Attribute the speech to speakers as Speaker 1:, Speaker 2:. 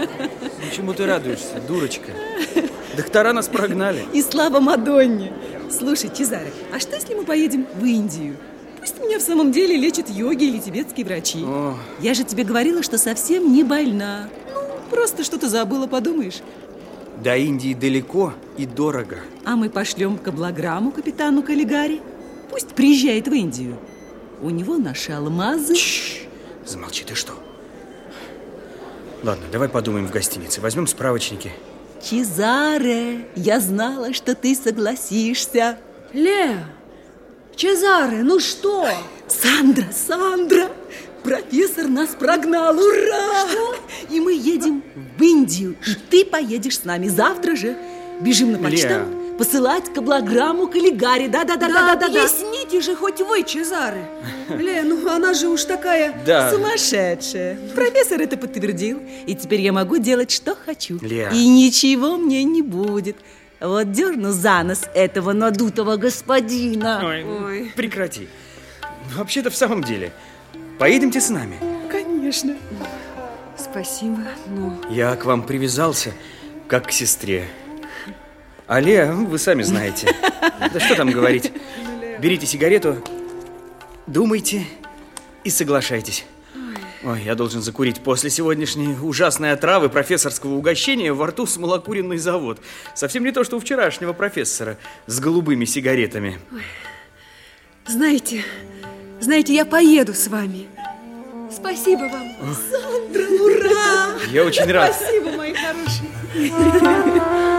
Speaker 1: Ну, чему ты радуешься, дурочка? Доктора нас прогнали.
Speaker 2: И слава Мадонне. Слушай, Чезаре, а что если мы поедем в Индию? Пусть меня в самом деле лечат йоги или тибетские врачи.
Speaker 1: О.
Speaker 2: Я же тебе говорила, что совсем не больна. Ну, просто что-то забыла, подумаешь.
Speaker 1: До Индии далеко и дорого.
Speaker 2: А мы пошлем каблограмму капитану Каллигари. Пусть приезжает в Индию. У него наши алмазы.
Speaker 1: Чш, замолчи, ты что? Ладно, давай подумаем в гостинице. Возьмем справочники.
Speaker 2: Чезаре, я знала, что ты согласишься.
Speaker 3: Леа, Чезаре, ну что?
Speaker 2: Сандра, Сандра, профессор нас прогнал, ура!
Speaker 3: Что?
Speaker 2: И мы едем в Индию, и ты поедешь с нами завтра же. Бежим на почтамт, посылать каблограмму Каллигари. Да-да-да-да-да-да.
Speaker 3: объясните же хоть вы, Чезаре. Ле, ну она же уж такая...
Speaker 1: Да.
Speaker 2: Сумасшедшая. Профессор это подтвердил. И теперь я могу делать, что хочу.
Speaker 1: Леа.
Speaker 2: И ничего мне не будет. Вот дерну за нос этого надутого господина.
Speaker 1: Ой, ну,
Speaker 3: Ой.
Speaker 1: прекрати. Вообще-то в самом деле. Поедемте с нами.
Speaker 2: Конечно.
Speaker 3: Спасибо, но...
Speaker 1: Я к вам привязался, как к сестре. А Леа, вы сами знаете. Да что там говорить. Берите сигарету, думайте и соглашайтесь. Ой, я должен закурить после сегодняшней ужасной отравы профессорского угощения во рту смолокуренный завод. Совсем не то, что у вчерашнего профессора с голубыми сигаретами.
Speaker 3: Знаете, знаете, я поеду с вами. Спасибо вам.
Speaker 2: Ура!
Speaker 1: Я очень рад.
Speaker 3: Спасибо, мои хорошие.